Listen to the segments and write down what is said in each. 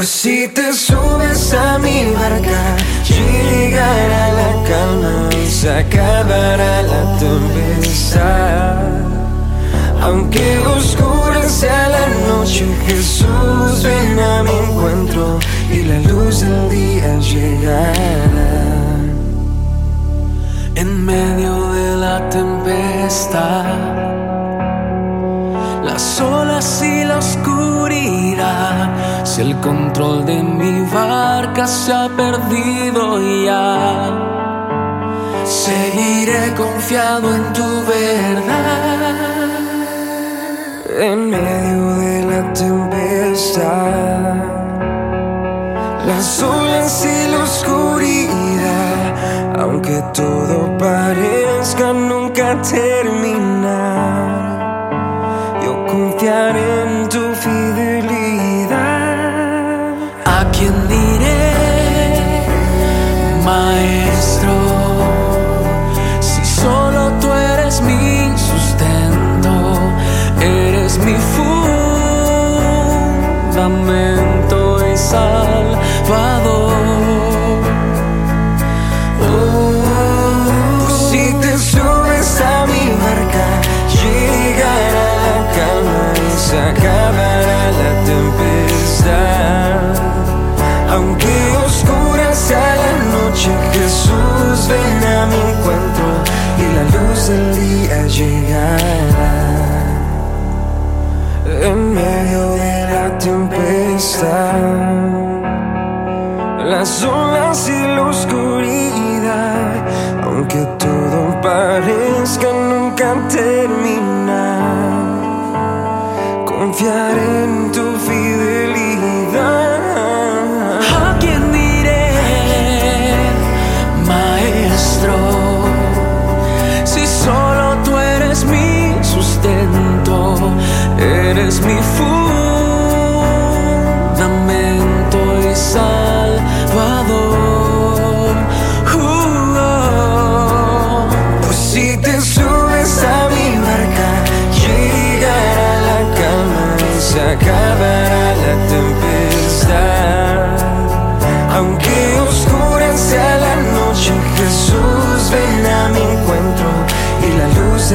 Pues si te subes a mi barca, llegará la calma y se acabará la tempestad. Aunque oscura sea la noche, Jesús ven a mi encuentro y la luz del día llegará. En medio de la tempestad, las olas y la oscuridad, el control de mi barca se ha perdido ya, seguiré confiado en tu verdad. En medio de la tempestad, las olas y la oscuridad, aunque todo parezca nunca terminar, yo confiaré en quién diré, maestro? Si solo tú eres mi sustento, eres mi fundamento y salvador. Del día llegará. En medio de la tempestad las olas y la oscuridad, aunque todo parezca nunca terminar, confiaré en tu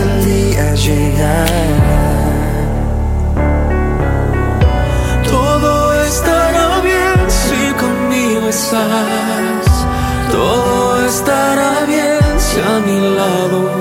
del día llegará. Todo estará bien si conmigo estás. Todo estará bien si a mi lado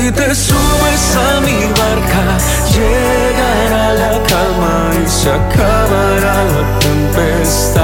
si te subes a mi barca, llegará la calma y se acabará la tempestad.